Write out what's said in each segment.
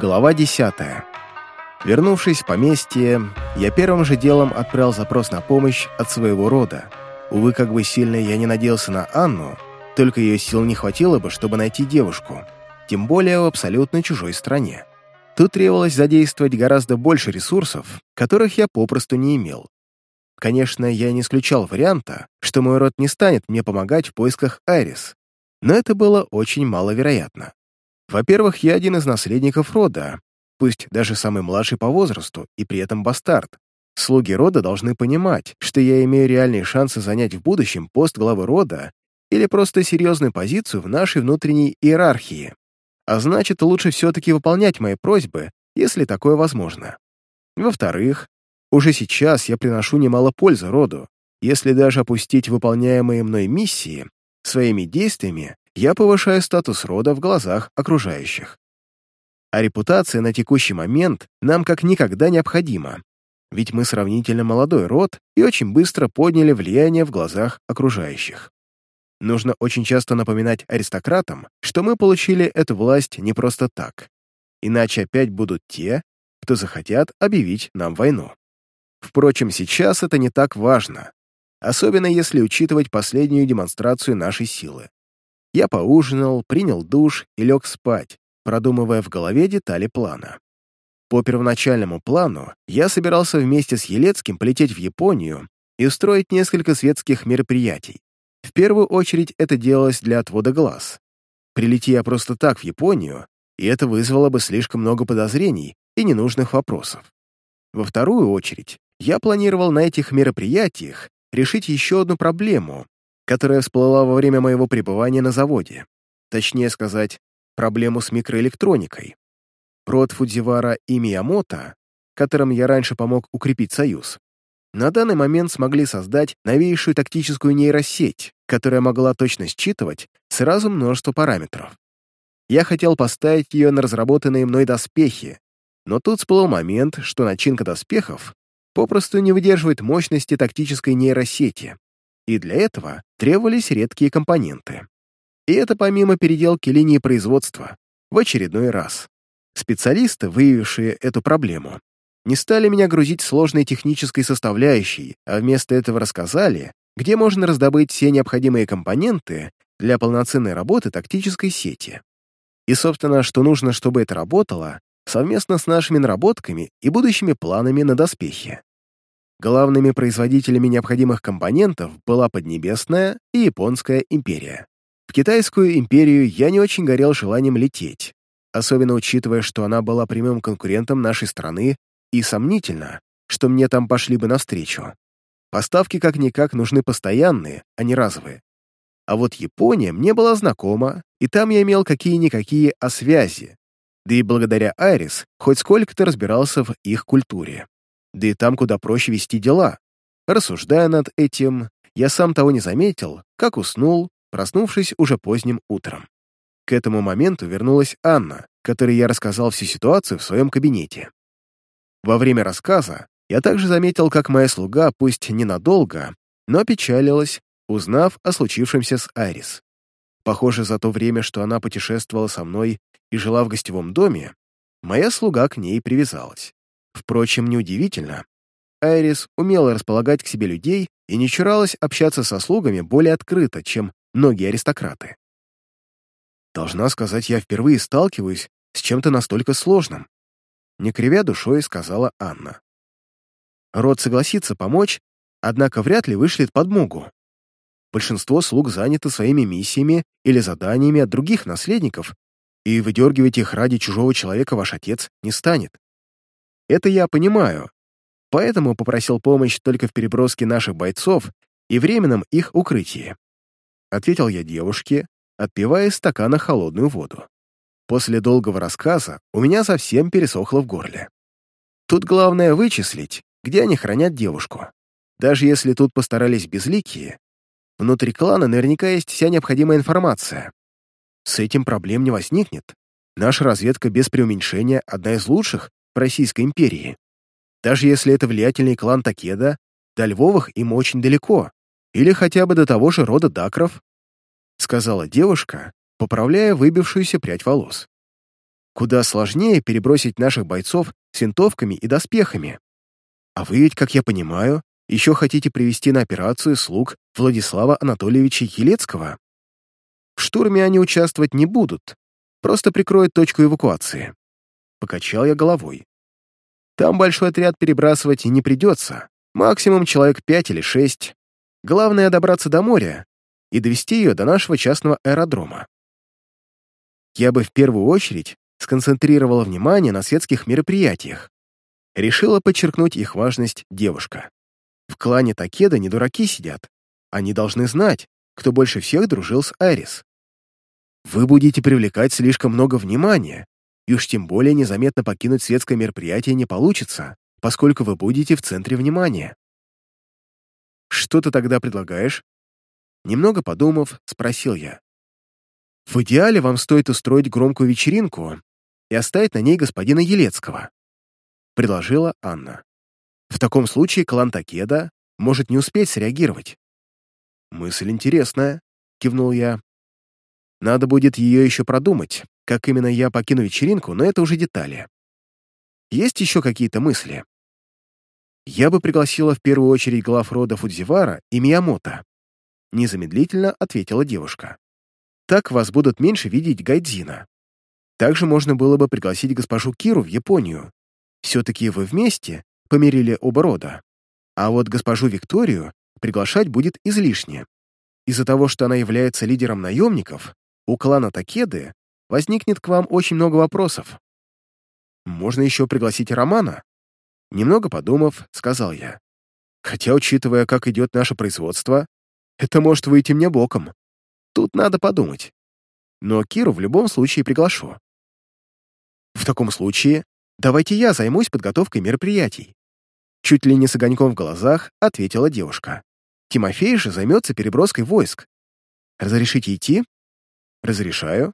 Глава 10. Вернувшись в поместье, я первым же делом отправил запрос на помощь от своего рода. Увы, как бы сильно я не надеялся на Анну, только ее сил не хватило бы, чтобы найти девушку, тем более в абсолютно чужой стране. Тут требовалось задействовать гораздо больше ресурсов, которых я попросту не имел. Конечно, я не исключал варианта, что мой род не станет мне помогать в поисках Айрис, но это было очень маловероятно. Во-первых, я один из наследников рода, пусть даже самый младший по возрасту и при этом бастард. Слуги рода должны понимать, что я имею реальные шансы занять в будущем пост главы рода или просто серьезную позицию в нашей внутренней иерархии. А значит, лучше все-таки выполнять мои просьбы, если такое возможно. Во-вторых, уже сейчас я приношу немало пользы роду. Если даже опустить выполняемые мной миссии, своими действиями я повышаю статус рода в глазах окружающих. А репутация на текущий момент нам как никогда необходима, ведь мы сравнительно молодой род и очень быстро подняли влияние в глазах окружающих. Нужно очень часто напоминать аристократам, что мы получили эту власть не просто так, иначе опять будут те, кто захотят объявить нам войну. Впрочем, сейчас это не так важно, особенно если учитывать последнюю демонстрацию нашей силы. Я поужинал, принял душ и лег спать, продумывая в голове детали плана. По первоначальному плану я собирался вместе с Елецким полететь в Японию и устроить несколько светских мероприятий. В первую очередь это делалось для отвода глаз. Прилети я просто так в Японию, и это вызвало бы слишком много подозрений и ненужных вопросов. Во вторую очередь, я планировал на этих мероприятиях решить еще одну проблему, которая всплыла во время моего пребывания на заводе. Точнее сказать, проблему с микроэлектроникой. Род Фудзивара и Миямото, которым я раньше помог укрепить союз, на данный момент смогли создать новейшую тактическую нейросеть, которая могла точно считывать сразу множество параметров. Я хотел поставить ее на разработанные мной доспехи, но тут всплыл момент, что начинка доспехов попросту не выдерживает мощности тактической нейросети, и для этого требовались редкие компоненты. И это помимо переделки линии производства. В очередной раз. Специалисты, выявившие эту проблему, не стали меня грузить сложной технической составляющей, а вместо этого рассказали, где можно раздобыть все необходимые компоненты для полноценной работы тактической сети. И, собственно, что нужно, чтобы это работало, совместно с нашими наработками и будущими планами на доспехи. Главными производителями необходимых компонентов была Поднебесная и Японская империя. В Китайскую империю я не очень горел желанием лететь, особенно учитывая, что она была прямым конкурентом нашей страны, и сомнительно, что мне там пошли бы навстречу. Поставки как-никак нужны постоянные, а не разовые. А вот Япония мне была знакома, и там я имел какие-никакие о связи, да и благодаря Айрис хоть сколько-то разбирался в их культуре да и там куда проще вести дела. Рассуждая над этим, я сам того не заметил, как уснул, проснувшись уже поздним утром. К этому моменту вернулась Анна, которой я рассказал всю ситуацию в своем кабинете. Во время рассказа я также заметил, как моя слуга, пусть ненадолго, но печалилась, узнав о случившемся с Айрис. Похоже, за то время, что она путешествовала со мной и жила в гостевом доме, моя слуга к ней привязалась. Впрочем, неудивительно. Айрис умела располагать к себе людей и не чуралась общаться со слугами более открыто, чем многие аристократы. Должна сказать, я впервые сталкиваюсь с чем-то настолько сложным. Не кривя душой, сказала Анна. Род согласится помочь, однако вряд ли вышлет подмогу. Большинство слуг заняты своими миссиями или заданиями от других наследников, и выдергивать их ради чужого человека ваш отец не станет. Это я понимаю. Поэтому попросил помощь только в переброске наших бойцов и временном их укрытии. Ответил я девушке, отпивая из стакана холодную воду. После долгого рассказа у меня совсем пересохло в горле. Тут главное вычислить, где они хранят девушку. Даже если тут постарались безликие, внутри клана наверняка есть вся необходимая информация. С этим проблем не возникнет. Наша разведка без преуменьшения одна из лучших в Российской империи. Даже если это влиятельный клан Такеда, до Львовых им очень далеко, или хотя бы до того же рода Дакров, сказала девушка, поправляя выбившуюся прядь волос. Куда сложнее перебросить наших бойцов с винтовками и доспехами. А вы ведь, как я понимаю, еще хотите привести на операцию слуг Владислава Анатольевича Елецкого? В штурме они участвовать не будут, просто прикроют точку эвакуации. Покачал я головой. Там большой отряд перебрасывать не придется, максимум человек пять или шесть. Главное — добраться до моря и довести ее до нашего частного аэродрома. Я бы в первую очередь сконцентрировала внимание на светских мероприятиях. Решила подчеркнуть их важность девушка. В клане Такеда не дураки сидят. Они должны знать, кто больше всех дружил с Айрис. Вы будете привлекать слишком много внимания, и уж тем более незаметно покинуть светское мероприятие не получится, поскольку вы будете в центре внимания. Что ты тогда предлагаешь? Немного подумав, спросил я. В идеале вам стоит устроить громкую вечеринку и оставить на ней господина Елецкого, предложила Анна. В таком случае клан Такеда может не успеть среагировать. «Мысль интересная», — кивнул я. «Надо будет ее еще продумать, как именно я покину вечеринку, но это уже детали. Есть еще какие-то мысли?» Я бы пригласила в первую очередь глав рода Фудзивара и Миямото. Незамедлительно ответила девушка. Так вас будут меньше видеть Гайдзина. Также можно было бы пригласить госпожу Киру в Японию. Все-таки вы вместе, помирили оба рода. А вот госпожу Викторию приглашать будет излишне. Из-за того, что она является лидером наемников, у клана Такеды возникнет к вам очень много вопросов. Можно еще пригласить Романа? Немного подумав, сказал я. Хотя, учитывая, как идет наше производство, это может выйти мне боком. Тут надо подумать. Но Киру в любом случае приглашу. В таком случае, давайте я займусь подготовкой мероприятий. Чуть ли не с огоньком в глазах ответила девушка. Тимофей же займется переброской войск. Разрешите идти? Разрешаю.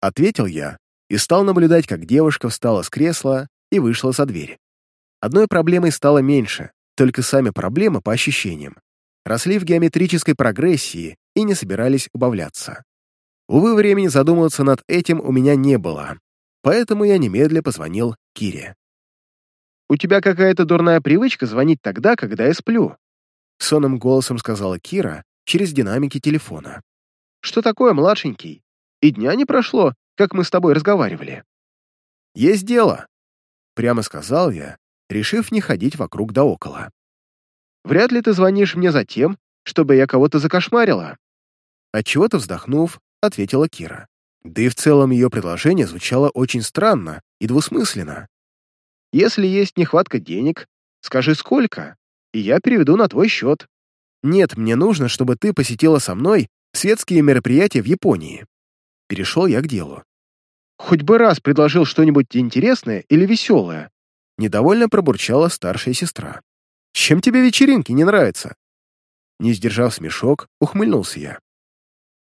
Ответил я и стал наблюдать, как девушка встала с кресла и вышла за дверь. Одной проблемой стало меньше, только сами проблемы по ощущениям. Росли в геометрической прогрессии и не собирались убавляться. Увы, времени задумываться над этим у меня не было, поэтому я немедля позвонил Кире. «У тебя какая-то дурная привычка звонить тогда, когда я сплю», сонным голосом сказала Кира через динамики телефона. «Что такое, младшенький? И дня не прошло, как мы с тобой разговаривали». «Есть дело», — прямо сказал я, решив не ходить вокруг да около. «Вряд ли ты звонишь мне за тем, чтобы я кого-то закошмарила». Отчего-то вздохнув, ответила Кира. Да и в целом ее предложение звучало очень странно и двусмысленно. Если есть нехватка денег, скажи сколько, и я переведу на твой счет. Нет, мне нужно, чтобы ты посетила со мной светские мероприятия в Японии. Перешел я к делу. Хоть бы раз предложил что-нибудь интересное или веселое. Недовольно пробурчала старшая сестра. Чем тебе вечеринки не нравятся? Не сдержав смешок, ухмыльнулся я.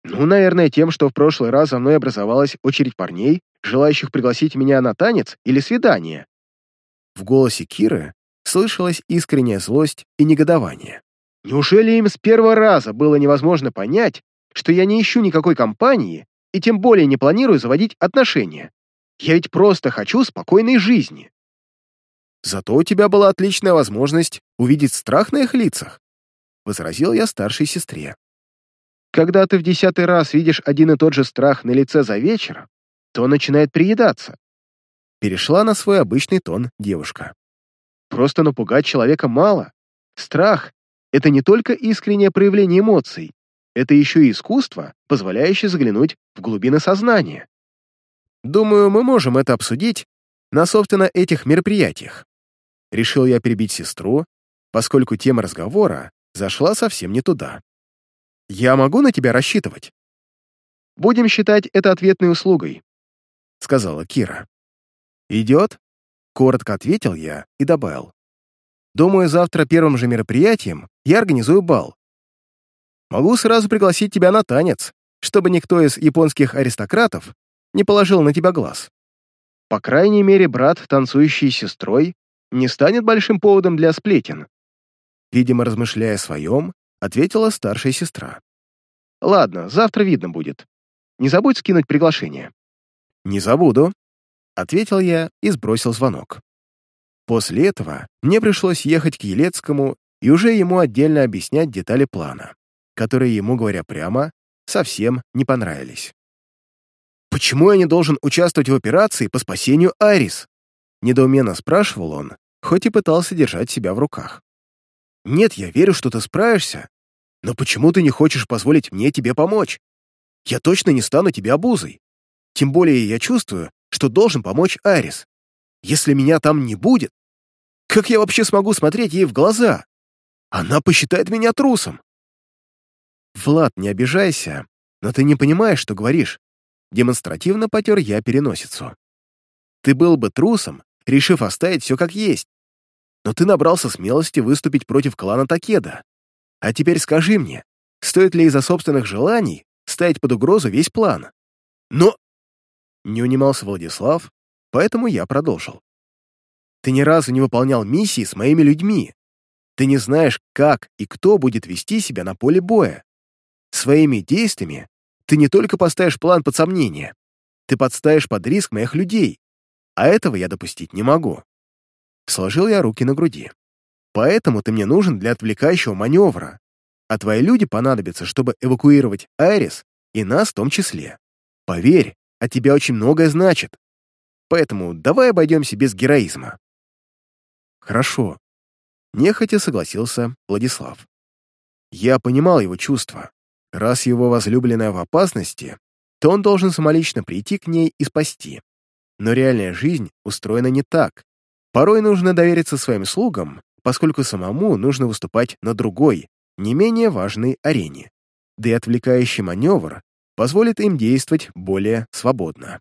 Ну, наверное, тем, что в прошлый раз за мной образовалась очередь парней, желающих пригласить меня на танец или свидание. В голосе Киры слышалась искренняя злость и негодование. Неужели им с первого раза было невозможно понять, что я не ищу никакой компании и тем более не планирую заводить отношения? Я ведь просто хочу спокойной жизни. Зато у тебя была отличная возможность увидеть страх на их лицах, возразил я старшей сестре. Когда ты в десятый раз видишь один и тот же страх на лице за вечер, то начинает приедаться. Перешла на свой обычный тон девушка. Просто напугать человека мало. Страх — это не только искреннее проявление эмоций, это еще и искусство, позволяющее заглянуть в глубины сознания. Думаю, мы можем это обсудить на, собственно, этих мероприятиях. Решил я перебить сестру, поскольку тема разговора зашла совсем не туда. Я могу на тебя рассчитывать? Будем считать это ответной услугой, сказала Кира. «Идет?» — коротко ответил я и добавил. «Думаю, завтра первым же мероприятием я организую бал. Могу сразу пригласить тебя на танец, чтобы никто из японских аристократов не положил на тебя глаз. По крайней мере, брат, танцующий с сестрой, не станет большим поводом для сплетен». Видимо, размышляя о своем, ответила старшая сестра. «Ладно, завтра видно будет. Не забудь скинуть приглашение». «Не забуду», Ответил я и сбросил звонок. После этого мне пришлось ехать к Елецкому и уже ему отдельно объяснять детали плана, которые ему, говоря прямо, совсем не понравились. «Почему я не должен участвовать в операции по спасению Айрис?» Недоуменно спрашивал он, хоть и пытался держать себя в руках. «Нет, я верю, что ты справишься, но почему ты не хочешь позволить мне тебе помочь? Я точно не стану тебе обузой. Тем более я чувствую, что должен помочь Айрис. Если меня там не будет, как я вообще смогу смотреть ей в глаза? Она посчитает меня трусом. Влад, не обижайся, но ты не понимаешь, что говоришь. Демонстративно потер я переносицу. Ты был бы трусом, решив оставить все как есть. Но ты набрался смелости выступить против клана Такеда. А теперь скажи мне, стоит ли из-за собственных желаний ставить под угрозу весь план? Но... Не унимался Владислав, поэтому я продолжил. Ты ни разу не выполнял миссии с моими людьми. Ты не знаешь, как и кто будет вести себя на поле боя. Своими действиями ты не только поставишь план под сомнение, ты подставишь под риск моих людей, а этого я допустить не могу. Сложил я руки на груди. Поэтому ты мне нужен для отвлекающего маневра, а твои люди понадобятся, чтобы эвакуировать Айрис и нас в том числе. Поверь, от тебя очень многое значит. Поэтому давай обойдемся без героизма. Хорошо. Нехотя согласился Владислав. Я понимал его чувства. Раз его возлюбленная в опасности, то он должен самолично прийти к ней и спасти. Но реальная жизнь устроена не так. Порой нужно довериться своим слугам, поскольку самому нужно выступать на другой, не менее важной арене. Да и отвлекающий маневр позволит им действовать более свободно.